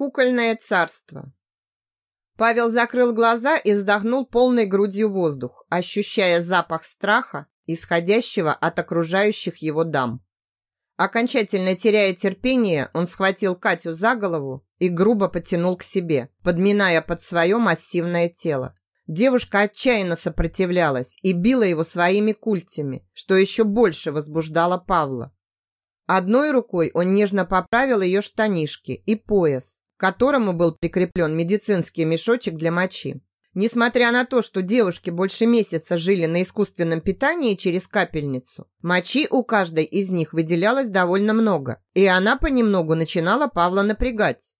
Кукольное царство. Павел закрыл глаза и вздохнул полной грудью воздух, ощущая запах страха, исходящего от окружающих его дам. Окончательно теряя терпение, он схватил Катю за голову и грубо потянул к себе, подминая под свое массивное тело. Девушка отчаянно сопротивлялась и била его своими культями, что еще больше возбуждало Павла. Одной рукой он нежно поправил ее штанишки и пояс, к которому был прикреплен медицинский мешочек для мочи. Несмотря на то, что девушки больше месяца жили на искусственном питании через капельницу, мочи у каждой из них выделялось довольно много, и она понемногу начинала Павла напрягать.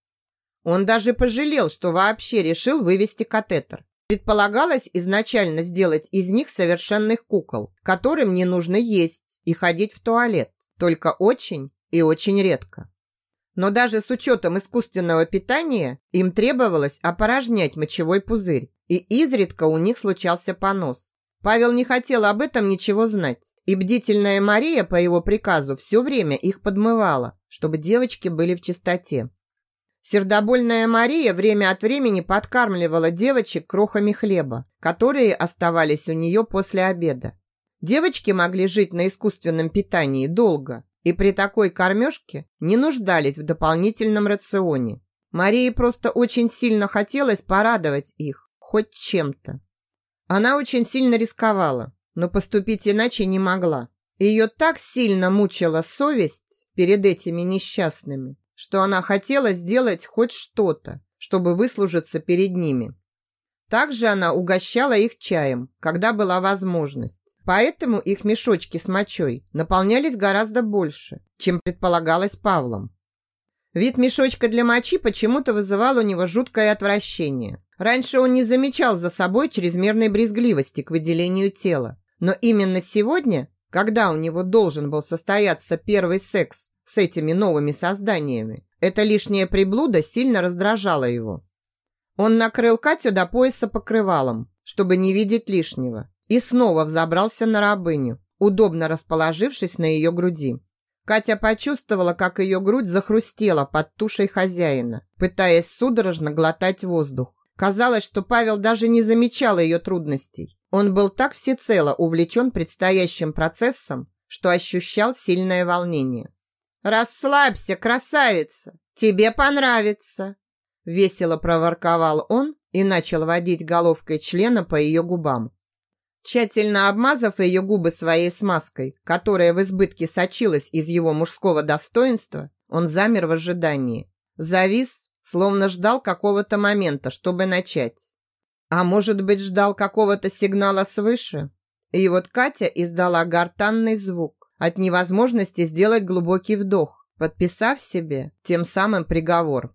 Он даже пожалел, что вообще решил вывести катетер. Предполагалось изначально сделать из них совершенных кукол, которым не нужно есть и ходить в туалет, только очень и очень редко. Но даже с учетом искусственного питания им требовалось опорожнять мочевой пузырь, и изредка у них случался понос. Павел не хотел об этом ничего знать, и бдительная Мария по его приказу все время их подмывала, чтобы девочки были в чистоте. Сердобольная Мария время от времени подкармливала девочек крохами хлеба, которые оставались у нее после обеда. Девочки могли жить на искусственном питании долго, и при такой кормежке не нуждались в дополнительном рационе. Марии просто очень сильно хотелось порадовать их хоть чем-то. Она очень сильно рисковала, но поступить иначе не могла. Ее так сильно мучила совесть перед этими несчастными, что она хотела сделать хоть что-то, чтобы выслужиться перед ними. Также она угощала их чаем, когда была возможность. Поэтому их мешочки с мочой наполнялись гораздо больше, чем предполагалось Павлом. Вид мешочка для мочи почему-то вызывал у него жуткое отвращение. Раньше он не замечал за собой чрезмерной брезгливости к выделению тела. Но именно сегодня, когда у него должен был состояться первый секс с этими новыми созданиями, эта лишняя приблуда сильно раздражала его. Он накрыл Катю до пояса покрывалом, чтобы не видеть лишнего, и снова взобрался на рабыню, удобно расположившись на ее груди. Катя почувствовала, как ее грудь захрустела под тушей хозяина, пытаясь судорожно глотать воздух. Казалось, что Павел даже не замечал ее трудностей. Он был так всецело увлечен предстоящим процессом, что ощущал сильное волнение. «Расслабься, красавица! Тебе понравится!» Весело проворковал он и начал водить головкой члена по ее губам. Тщательно обмазав ее губы своей смазкой, которая в избытке сочилась из его мужского достоинства, он замер в ожидании. Завис, словно ждал какого-то момента, чтобы начать. А может быть, ждал какого-то сигнала свыше? И вот Катя издала гортанный звук от невозможности сделать глубокий вдох, подписав себе тем самым приговор.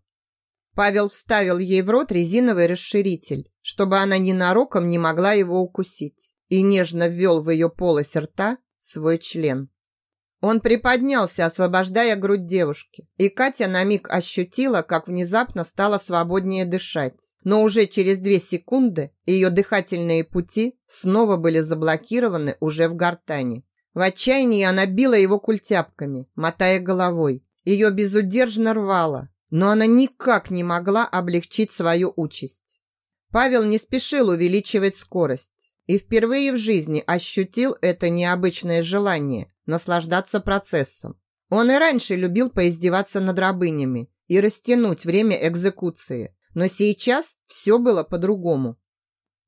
Павел вставил ей в рот резиновый расширитель, чтобы она ненароком не могла его укусить и нежно ввел в ее полость рта свой член. Он приподнялся, освобождая грудь девушки, и Катя на миг ощутила, как внезапно стало свободнее дышать. Но уже через две секунды ее дыхательные пути снова были заблокированы уже в гортани. В отчаянии она била его культяпками, мотая головой. Ее безудержно рвало, но она никак не могла облегчить свою участь. Павел не спешил увеличивать скорость и впервые в жизни ощутил это необычное желание наслаждаться процессом. Он и раньше любил поиздеваться над рабынями и растянуть время экзекуции, но сейчас все было по-другому.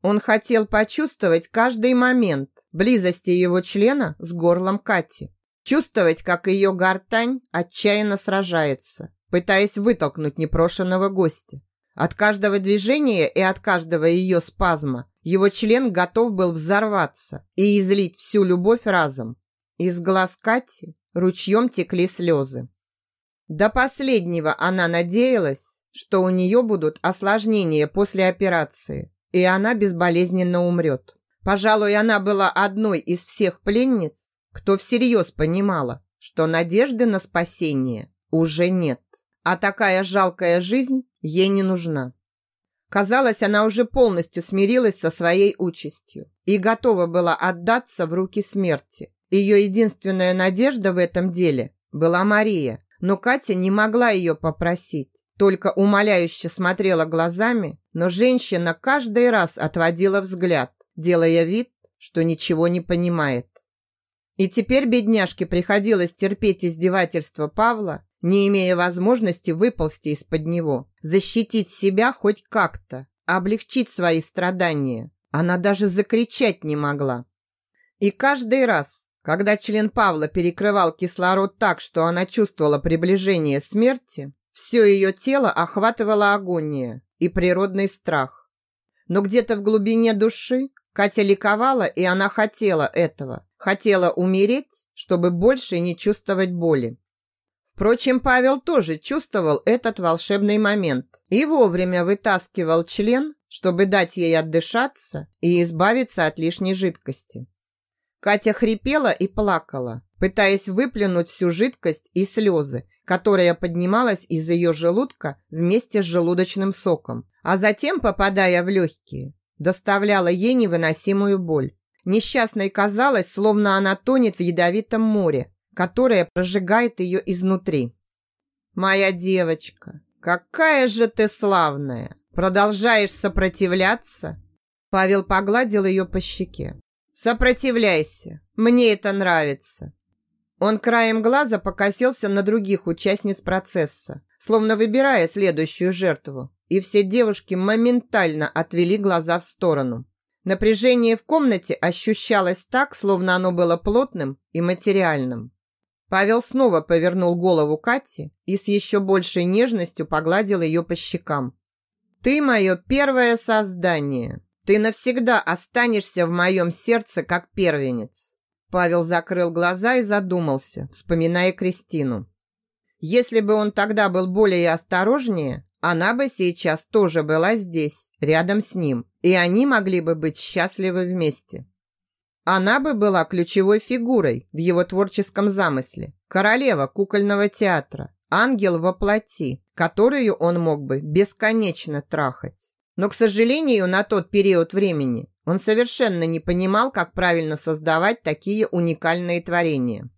Он хотел почувствовать каждый момент близости его члена с горлом Кати, чувствовать, как ее гортань отчаянно сражается, пытаясь вытолкнуть непрошенного гостя. От каждого движения и от каждого ее спазма его член готов был взорваться и излить всю любовь разом. Из глаз Кати ручьем текли слезы. До последнего она надеялась, что у нее будут осложнения после операции, и она безболезненно умрет. Пожалуй, она была одной из всех пленниц, кто всерьез понимала, что надежды на спасение уже нет, а такая жалкая жизнь ей не нужна. Казалось, она уже полностью смирилась со своей участью и готова была отдаться в руки смерти. Ее единственная надежда в этом деле была Мария, но Катя не могла ее попросить, только умоляюще смотрела глазами, но женщина каждый раз отводила взгляд, делая вид, что ничего не понимает. И теперь бедняжке приходилось терпеть издевательство Павла, не имея возможности выползти из-под него, защитить себя хоть как-то, облегчить свои страдания. Она даже закричать не могла. И каждый раз, когда член Павла перекрывал кислород так, что она чувствовала приближение смерти, все ее тело охватывала агония и природный страх. Но где-то в глубине души Катя ликовала, и она хотела этого. Хотела умереть, чтобы больше не чувствовать боли. Впрочем, Павел тоже чувствовал этот волшебный момент и вовремя вытаскивал член, чтобы дать ей отдышаться и избавиться от лишней жидкости. Катя хрипела и плакала, пытаясь выплюнуть всю жидкость и слезы, которая поднималась из ее желудка вместе с желудочным соком, а затем, попадая в легкие, доставляла ей невыносимую боль. Несчастной казалось, словно она тонет в ядовитом море, которое прожигает ее изнутри. «Моя девочка, какая же ты славная! Продолжаешь сопротивляться?» Павел погладил ее по щеке. «Сопротивляйся, мне это нравится». Он краем глаза покосился на других участниц процесса, словно выбирая следующую жертву, и все девушки моментально отвели глаза в сторону. Напряжение в комнате ощущалось так, словно оно было плотным и материальным. Павел снова повернул голову Кати и с еще большей нежностью погладил ее по щекам. «Ты мое первое создание. Ты навсегда останешься в моем сердце как первенец». Павел закрыл глаза и задумался, вспоминая Кристину. Если бы он тогда был более осторожнее, она бы сейчас тоже была здесь, рядом с ним, и они могли бы быть счастливы вместе. Она бы была ключевой фигурой в его творческом замысле, королева кукольного театра, ангел во плоти, которую он мог бы бесконечно трахать. Но, к сожалению, на тот период времени он совершенно не понимал, как правильно создавать такие уникальные творения.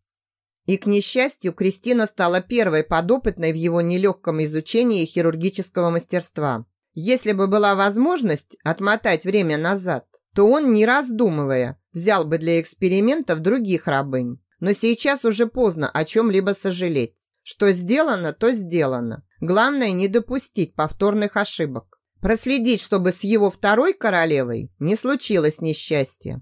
И, к несчастью, Кристина стала первой подопытной в его нелегком изучении хирургического мастерства. Если бы была возможность отмотать время назад, то он, не раздумывая, взял бы для экспериментов других рабынь. Но сейчас уже поздно о чем-либо сожалеть. Что сделано, то сделано. Главное не допустить повторных ошибок. Проследить, чтобы с его второй королевой не случилось несчастья.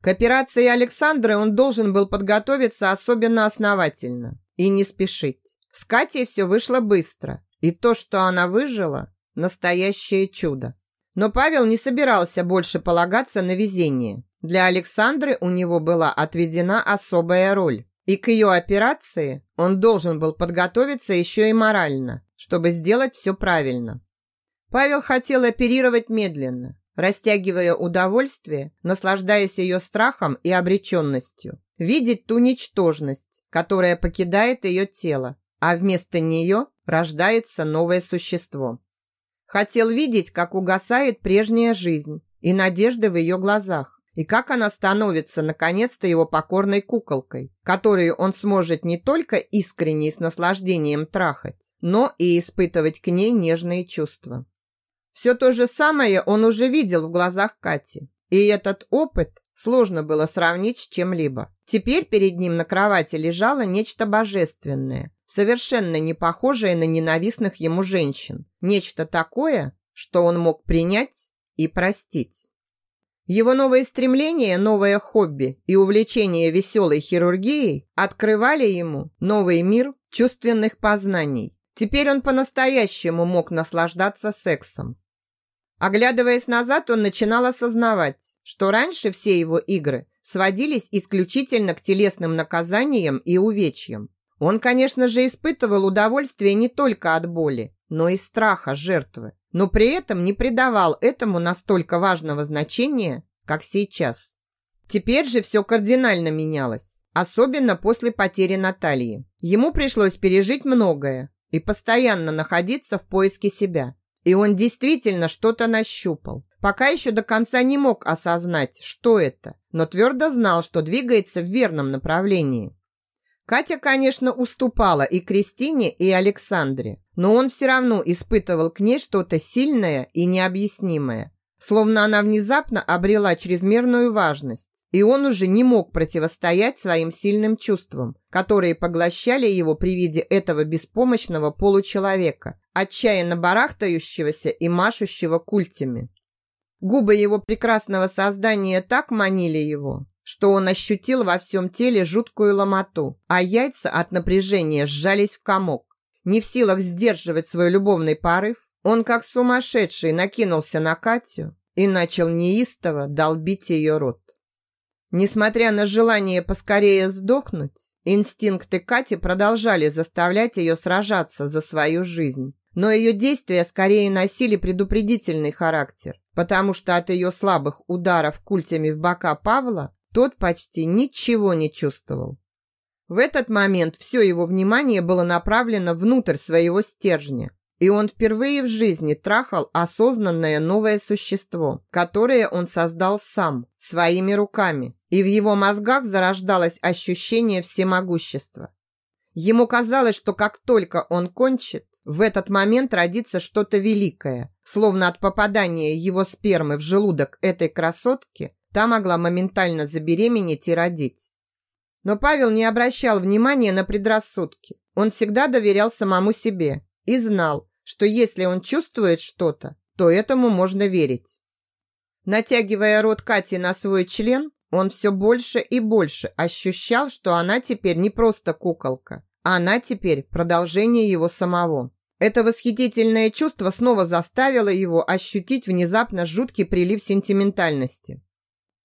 К операции Александры он должен был подготовиться особенно основательно и не спешить. С Катей все вышло быстро, и то, что она выжила – настоящее чудо. Но Павел не собирался больше полагаться на везение. Для Александры у него была отведена особая роль. И к ее операции он должен был подготовиться еще и морально, чтобы сделать все правильно. Павел хотел оперировать медленно, растягивая удовольствие, наслаждаясь ее страхом и обреченностью. Видеть ту ничтожность, которая покидает ее тело, а вместо нее рождается новое существо. Хотел видеть, как угасает прежняя жизнь и надежды в ее глазах, и как она становится наконец-то его покорной куколкой, которую он сможет не только искренне и с наслаждением трахать, но и испытывать к ней нежные чувства. Все то же самое он уже видел в глазах Кати. И этот опыт сложно было сравнить с чем-либо. Теперь перед ним на кровати лежало нечто божественное, совершенно не похожее на ненавистных ему женщин. Нечто такое, что он мог принять и простить. Его новые стремления, новое хобби и увлечение веселой хирургией открывали ему новый мир чувственных познаний. Теперь он по-настоящему мог наслаждаться сексом, Оглядываясь назад, он начинал осознавать, что раньше все его игры сводились исключительно к телесным наказаниям и увечьям. Он, конечно же, испытывал удовольствие не только от боли, но и страха жертвы, но при этом не придавал этому настолько важного значения, как сейчас. Теперь же все кардинально менялось, особенно после потери Натальи. Ему пришлось пережить многое и постоянно находиться в поиске себя. И он действительно что-то нащупал. Пока еще до конца не мог осознать, что это, но твердо знал, что двигается в верном направлении. Катя, конечно, уступала и Кристине, и Александре, но он все равно испытывал к ней что-то сильное и необъяснимое, словно она внезапно обрела чрезмерную важность, и он уже не мог противостоять своим сильным чувствам, которые поглощали его при виде этого беспомощного получеловека, отчаянно барахтающегося и машущего культями. Губы его прекрасного создания так манили его, что он ощутил во всем теле жуткую ломоту, а яйца от напряжения сжались в комок. Не в силах сдерживать свой любовный порыв, он как сумасшедший накинулся на Катю и начал неистово долбить ее рот. Несмотря на желание поскорее сдохнуть, инстинкты Кати продолжали заставлять ее сражаться за свою жизнь. Но ее действия скорее носили предупредительный характер, потому что от ее слабых ударов культями в бока Павла тот почти ничего не чувствовал. В этот момент все его внимание было направлено внутрь своего стержня, и он впервые в жизни трахал осознанное новое существо, которое он создал сам, своими руками, и в его мозгах зарождалось ощущение всемогущества. Ему казалось, что как только он кончит, в этот момент родится что-то великое, словно от попадания его спермы в желудок этой красотки Та могла моментально забеременеть и родить. Но Павел не обращал внимания на предрассудки. Он всегда доверял самому себе и знал, что если он чувствует что-то, то этому можно верить. Натягивая рот Кати на свой член, он все больше и больше ощущал, что она теперь не просто куколка, а она теперь продолжение его самого. Это восхитительное чувство снова заставило его ощутить внезапно жуткий прилив сентиментальности.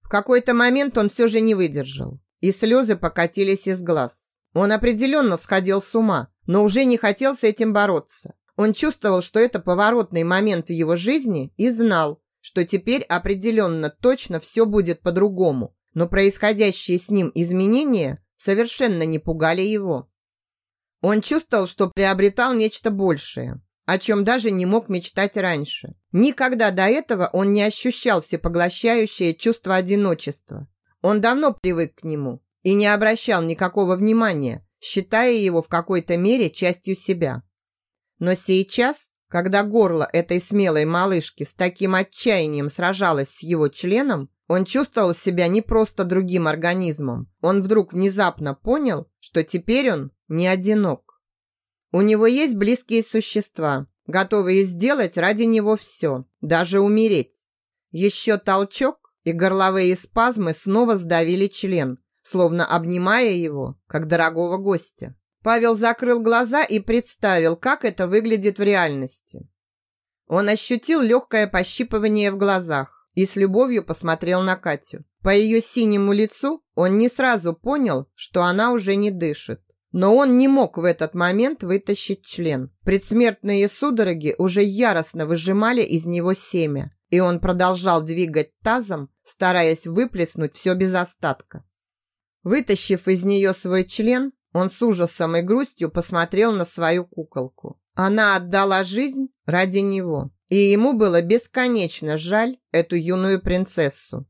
Какой-то момент он все же не выдержал, и слезы покатились из глаз. Он определенно сходил с ума, но уже не хотел с этим бороться. Он чувствовал, что это поворотный момент в его жизни и знал, что теперь определенно точно все будет по-другому, но происходящие с ним изменения совершенно не пугали его. Он чувствовал, что приобретал нечто большее, о чем даже не мог мечтать раньше. Никогда до этого он не ощущал всепоглощающее чувство одиночества. Он давно привык к нему и не обращал никакого внимания, считая его в какой-то мере частью себя. Но сейчас, когда горло этой смелой малышки с таким отчаянием сражалось с его членом, он чувствовал себя не просто другим организмом. Он вдруг внезапно понял, что теперь он не одинок. У него есть близкие существа, готовые сделать ради него все, даже умереть. Еще толчок, и горловые спазмы снова сдавили член, словно обнимая его, как дорогого гостя. Павел закрыл глаза и представил, как это выглядит в реальности. Он ощутил легкое пощипывание в глазах и с любовью посмотрел на Катю. По ее синему лицу он не сразу понял, что она уже не дышит. Но он не мог в этот момент вытащить член. Предсмертные судороги уже яростно выжимали из него семя, и он продолжал двигать тазом, стараясь выплеснуть все без остатка. Вытащив из нее свой член, он с ужасом и грустью посмотрел на свою куколку. Она отдала жизнь ради него, и ему было бесконечно жаль эту юную принцессу.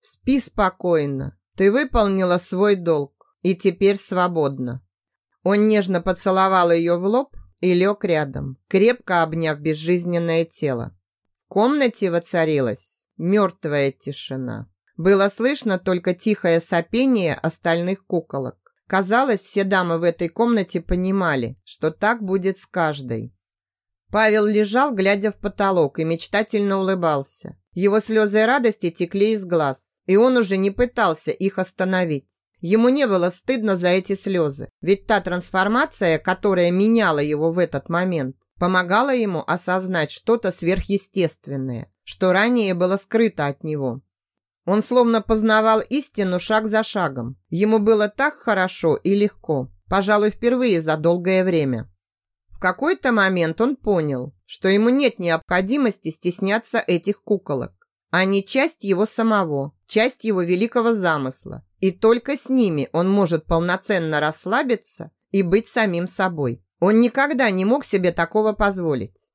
«Спи спокойно, ты выполнила свой долг и теперь свободна». Он нежно поцеловал ее в лоб и лег рядом, крепко обняв безжизненное тело. В комнате воцарилась мертвая тишина. Было слышно только тихое сопение остальных куколок. Казалось, все дамы в этой комнате понимали, что так будет с каждой. Павел лежал, глядя в потолок, и мечтательно улыбался. Его слезы радости текли из глаз, и он уже не пытался их остановить. Ему не было стыдно за эти слезы, ведь та трансформация, которая меняла его в этот момент, помогала ему осознать что-то сверхъестественное, что ранее было скрыто от него. Он словно познавал истину шаг за шагом. Ему было так хорошо и легко, пожалуй, впервые за долгое время. В какой-то момент он понял, что ему нет необходимости стесняться этих куколок. Они часть его самого, часть его великого замысла, и только с ними он может полноценно расслабиться и быть самим собой. Он никогда не мог себе такого позволить.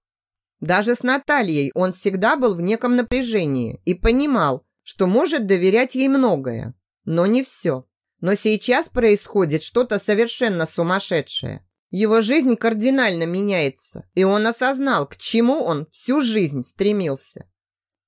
Даже с Натальей он всегда был в неком напряжении и понимал, что может доверять ей многое, но не все. Но сейчас происходит что-то совершенно сумасшедшее. Его жизнь кардинально меняется, и он осознал, к чему он всю жизнь стремился.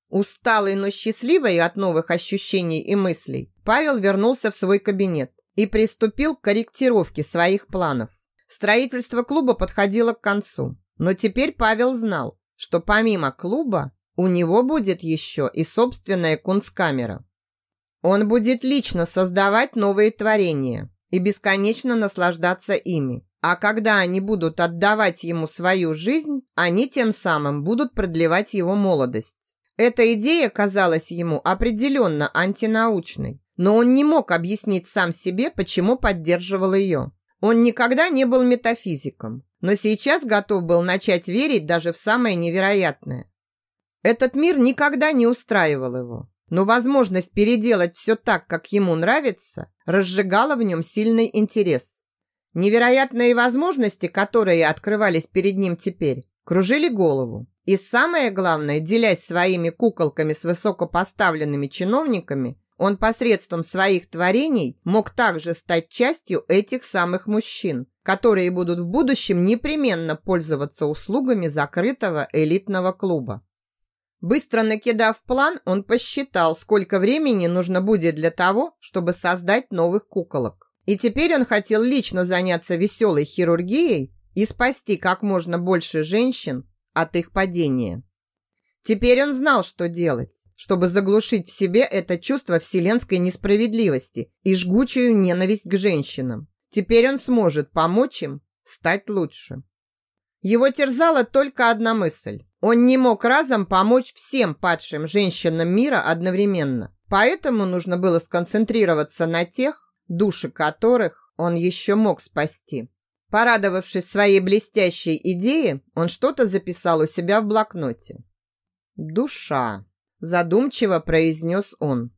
Усталый, но счастливый от новых ощущений и мыслей, Павел вернулся в свой кабинет и приступил к корректировке своих планов. Строительство клуба подходило к концу, но теперь Павел знал, что помимо клуба у него будет еще и собственная кунсткамера. Он будет лично создавать новые творения и бесконечно наслаждаться ими. А когда они будут отдавать ему свою жизнь, они тем самым будут продлевать его молодость. Эта идея казалась ему определенно антинаучной, но он не мог объяснить сам себе, почему поддерживал ее. Он никогда не был метафизиком, но сейчас готов был начать верить даже в самое невероятное. Этот мир никогда не устраивал его, но возможность переделать все так, как ему нравится, разжигала в нем сильный интерес. Невероятные возможности, которые открывались перед ним теперь, кружили голову. И самое главное, делясь своими куколками с высокопоставленными чиновниками, он посредством своих творений мог также стать частью этих самых мужчин, которые будут в будущем непременно пользоваться услугами закрытого элитного клуба. Быстро накидав план, он посчитал, сколько времени нужно будет для того, чтобы создать новых куколок. И теперь он хотел лично заняться веселой хирургией и спасти как можно больше женщин от их падения. Теперь он знал, что делать, чтобы заглушить в себе это чувство вселенской несправедливости и жгучую ненависть к женщинам. Теперь он сможет помочь им стать лучше. Его терзала только одна мысль. Он не мог разом помочь всем падшим женщинам мира одновременно. Поэтому нужно было сконцентрироваться на тех, души которых он еще мог спасти. Порадовавшись своей блестящей идее, он что-то записал у себя в блокноте. «Душа», – задумчиво произнес он.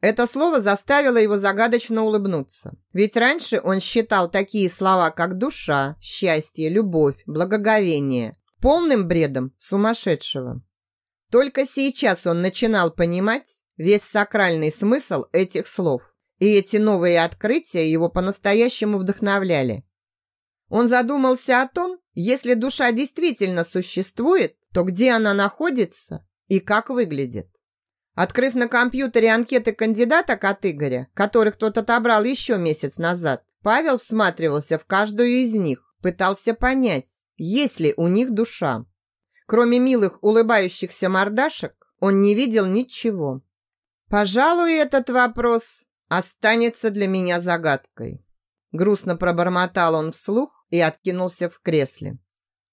Это слово заставило его загадочно улыбнуться. Ведь раньше он считал такие слова, как душа, счастье, любовь, благоговение, полным бредом сумасшедшего. Только сейчас он начинал понимать весь сакральный смысл этих слов. И эти новые открытия его по-настоящему вдохновляли. Он задумался о том, если душа действительно существует, то где она находится и как выглядит. Открыв на компьютере анкеты кандидаток от Игоря, которых тот отобрал еще месяц назад, Павел всматривался в каждую из них, пытался понять, есть ли у них душа. Кроме милых улыбающихся мордашек, он не видел ничего. Пожалуй, этот вопрос останется для меня загадкой. Грустно пробормотал он вслух, и откинулся в кресле.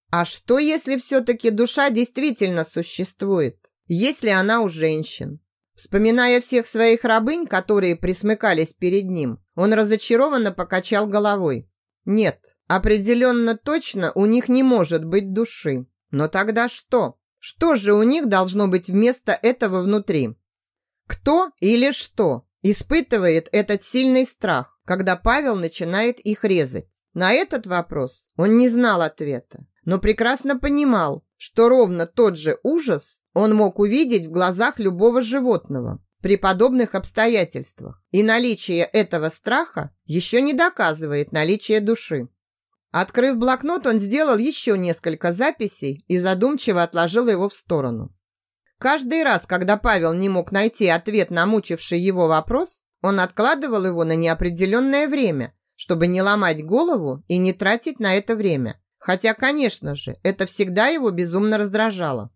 А что, если все-таки душа действительно существует? Если она у женщин? Вспоминая всех своих рабынь, которые присмыкались перед ним, он разочарованно покачал головой. Нет, определенно точно у них не может быть души. Но тогда что? Что же у них должно быть вместо этого внутри? Кто или что испытывает этот сильный страх, когда Павел начинает их резать? На этот вопрос он не знал ответа, но прекрасно понимал, что ровно тот же ужас он мог увидеть в глазах любого животного при подобных обстоятельствах. И наличие этого страха еще не доказывает наличие души. Открыв блокнот, он сделал еще несколько записей и задумчиво отложил его в сторону. Каждый раз, когда Павел не мог найти ответ на мучивший его вопрос, он откладывал его на неопределенное время чтобы не ломать голову и не тратить на это время. Хотя, конечно же, это всегда его безумно раздражало.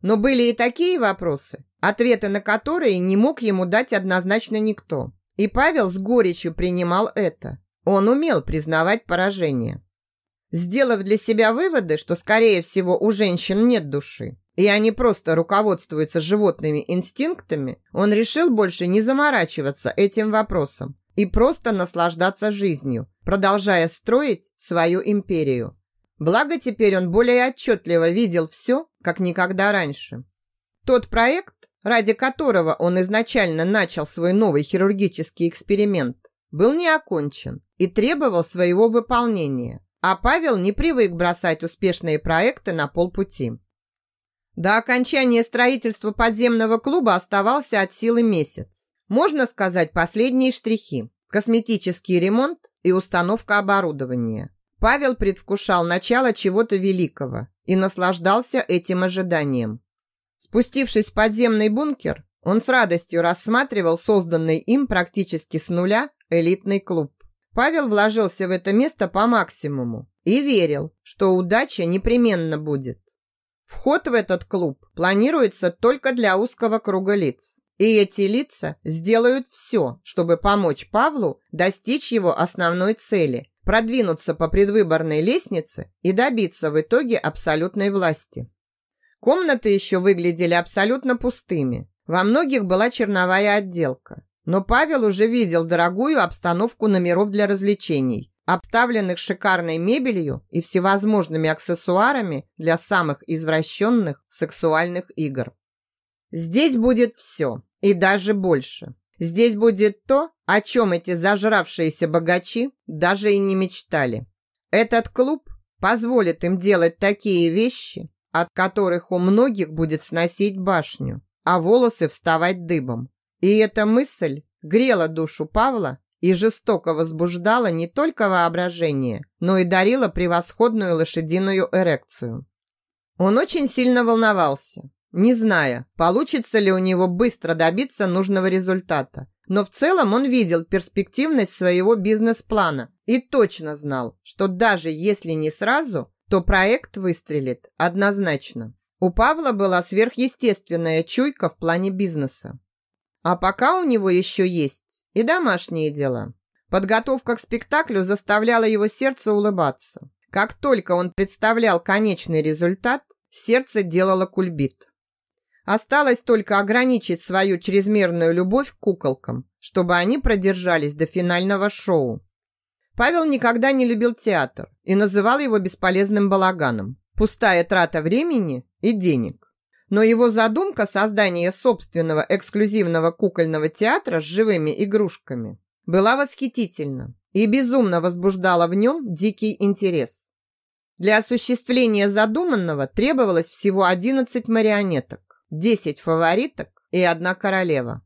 Но были и такие вопросы, ответы на которые не мог ему дать однозначно никто. И Павел с горечью принимал это. Он умел признавать поражение. Сделав для себя выводы, что, скорее всего, у женщин нет души, и они просто руководствуются животными инстинктами, он решил больше не заморачиваться этим вопросом и просто наслаждаться жизнью, продолжая строить свою империю. Благо теперь он более отчетливо видел все, как никогда раньше. Тот проект, ради которого он изначально начал свой новый хирургический эксперимент, был не окончен и требовал своего выполнения, а Павел не привык бросать успешные проекты на полпути. До окончания строительства подземного клуба оставался от силы месяц. Можно сказать, последние штрихи. косметический ремонт и установка оборудования. Павел предвкушал начало чего-то великого и наслаждался этим ожиданием. Спустившись в подземный бункер, он с радостью рассматривал созданный им практически с нуля элитный клуб. Павел вложился в это место по максимуму и верил, что удача непременно будет. Вход в этот клуб планируется только для узкого круга лиц. И эти лица сделают все, чтобы помочь Павлу достичь его основной цели – продвинуться по предвыборной лестнице и добиться в итоге абсолютной власти. Комнаты еще выглядели абсолютно пустыми. Во многих была черновая отделка. Но Павел уже видел дорогую обстановку номеров для развлечений, обставленных шикарной мебелью и всевозможными аксессуарами для самых извращенных сексуальных игр. Здесь будет все, и даже больше. Здесь будет то, о чем эти зажравшиеся богачи даже и не мечтали. Этот клуб позволит им делать такие вещи, от которых у многих будет сносить башню, а волосы вставать дыбом. И эта мысль грела душу Павла и жестоко возбуждала не только воображение, но и дарила превосходную лошадиную эрекцию. Он очень сильно волновался, не зная, получится ли у него быстро добиться нужного результата. Но в целом он видел перспективность своего бизнес-плана и точно знал, что даже если не сразу, то проект выстрелит однозначно. У Павла была сверхъестественная чуйка в плане бизнеса. А пока у него еще есть и домашние дела. Подготовка к спектаклю заставляла его сердце улыбаться. Как только он представлял конечный результат, сердце делало кульбит. Осталось только ограничить свою чрезмерную любовь к куколкам, чтобы они продержались до финального шоу. Павел никогда не любил театр и называл его бесполезным балаганом. Пустая трата времени и денег. Но его задумка создания собственного эксклюзивного кукольного театра с живыми игрушками была восхитительна и безумно возбуждала в нем дикий интерес. Для осуществления задуманного требовалось всего 11 марионеток. Десять фавориток и одна королева.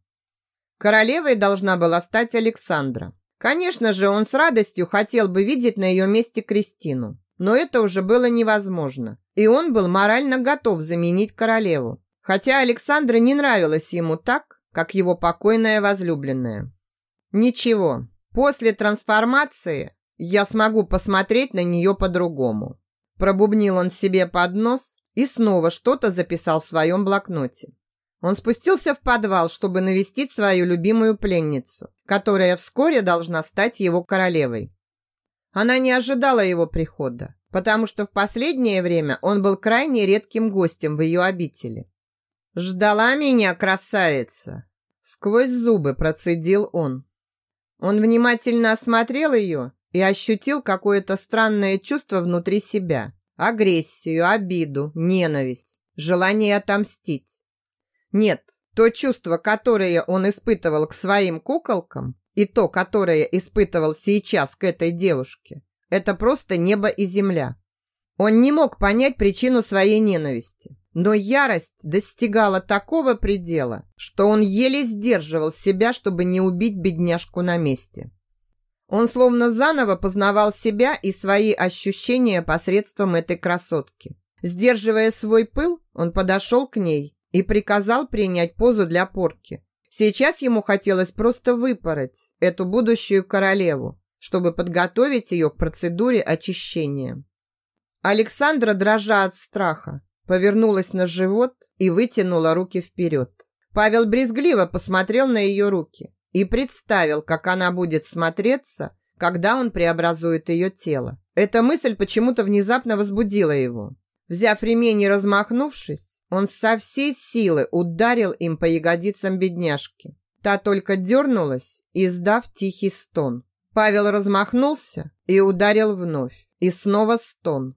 Королевой должна была стать Александра. Конечно же, он с радостью хотел бы видеть на ее месте Кристину, но это уже было невозможно, и он был морально готов заменить королеву, хотя Александра не нравилась ему так, как его покойная возлюбленная. Ничего, после трансформации я смогу посмотреть на нее по-другому. Пробубнил он себе под нос и снова что-то записал в своем блокноте. Он спустился в подвал, чтобы навестить свою любимую пленницу, которая вскоре должна стать его королевой. Она не ожидала его прихода, потому что в последнее время он был крайне редким гостем в ее обители. «Ждала меня, красавица!» Сквозь зубы процедил он. Он внимательно осмотрел ее и ощутил какое-то странное чувство внутри себя агрессию, обиду, ненависть, желание отомстить. Нет, то чувство, которое он испытывал к своим куколкам, и то, которое испытывал сейчас к этой девушке, это просто небо и земля. Он не мог понять причину своей ненависти, но ярость достигала такого предела, что он еле сдерживал себя, чтобы не убить бедняжку на месте. Он словно заново познавал себя и свои ощущения посредством этой красотки. Сдерживая свой пыл, он подошел к ней и приказал принять позу для порки. Сейчас ему хотелось просто выпороть эту будущую королеву, чтобы подготовить ее к процедуре очищения. Александра, дрожа от страха, повернулась на живот и вытянула руки вперед. Павел брезгливо посмотрел на ее руки и представил, как она будет смотреться, когда он преобразует ее тело. Эта мысль почему-то внезапно возбудила его. Взяв ремень и размахнувшись, он со всей силы ударил им по ягодицам бедняжки. Та только дернулась, издав тихий стон. Павел размахнулся и ударил вновь. И снова стон.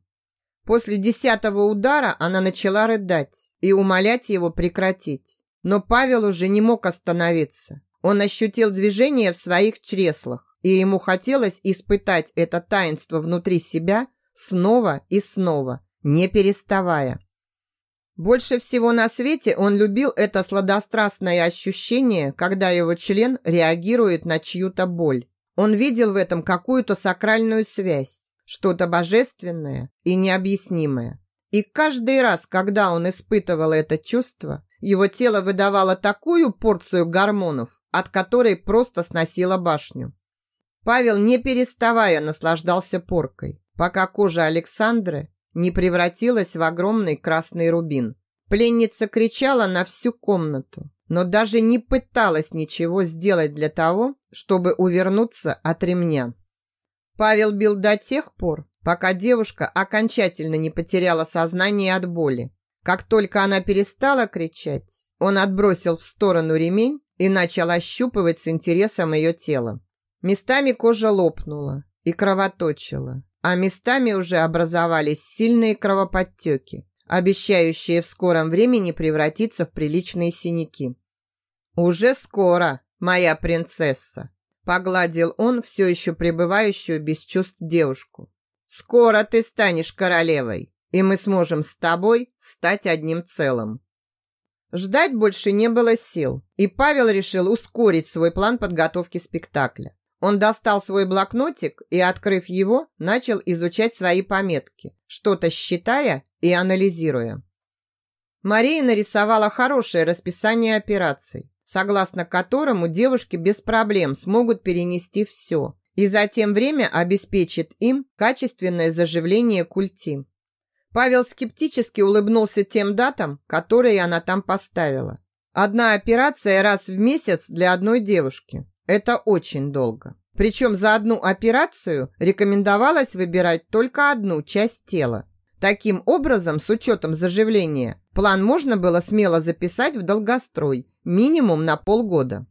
После десятого удара она начала рыдать и умолять его прекратить. Но Павел уже не мог остановиться. Он ощутил движение в своих чреслах, и ему хотелось испытать это таинство внутри себя снова и снова, не переставая. Больше всего на свете он любил это сладострастное ощущение, когда его член реагирует на чью-то боль. Он видел в этом какую-то сакральную связь, что-то божественное и необъяснимое. И каждый раз, когда он испытывал это чувство, его тело выдавало такую порцию гормонов, от которой просто сносило башню. Павел, не переставая, наслаждался поркой, пока кожа Александры не превратилась в огромный красный рубин. Пленница кричала на всю комнату, но даже не пыталась ничего сделать для того, чтобы увернуться от ремня. Павел бил до тех пор, пока девушка окончательно не потеряла сознание от боли. Как только она перестала кричать, он отбросил в сторону ремень и начал ощупывать с интересом ее тело. Местами кожа лопнула и кровоточила, а местами уже образовались сильные кровоподтеки обещающие в скором времени превратиться в приличные синяки. «Уже скоро, моя принцесса!» Погладил он все еще пребывающую без чувств девушку. «Скоро ты станешь королевой, и мы сможем с тобой стать одним целым». Ждать больше не было сил, и Павел решил ускорить свой план подготовки спектакля. Он достал свой блокнотик и, открыв его, начал изучать свои пометки, что-то считая и анализируя. Мария нарисовала хорошее расписание операций, согласно которому девушки без проблем смогут перенести все, и затем время обеспечит им качественное заживление культи. Павел скептически улыбнулся тем датам, которые она там поставила. Одна операция раз в месяц для одной девушки. Это очень долго. Причем за одну операцию рекомендовалось выбирать только одну часть тела. Таким образом, с учетом заживления, план можно было смело записать в долгострой, минимум на полгода.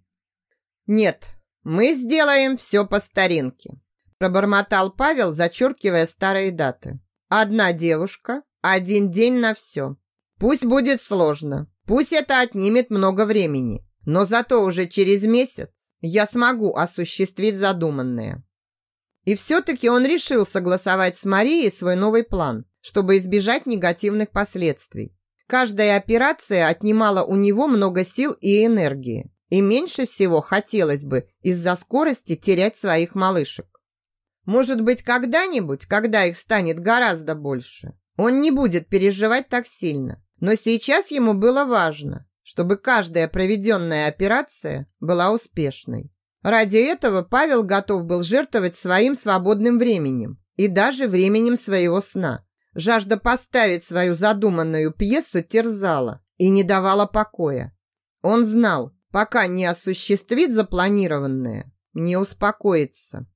«Нет, мы сделаем все по старинке», пробормотал Павел, зачеркивая старые даты. «Одна девушка, один день на все. Пусть будет сложно, пусть это отнимет много времени, но зато уже через месяц я смогу осуществить задуманное». И все-таки он решил согласовать с Марией свой новый план, чтобы избежать негативных последствий. Каждая операция отнимала у него много сил и энергии, и меньше всего хотелось бы из-за скорости терять своих малышек. Может быть, когда-нибудь, когда их станет гораздо больше, он не будет переживать так сильно. Но сейчас ему было важно, чтобы каждая проведенная операция была успешной. Ради этого Павел готов был жертвовать своим свободным временем и даже временем своего сна, Жажда поставить свою задуманную пьесу терзала и не давала покоя. Он знал, пока не осуществит запланированное, не успокоится.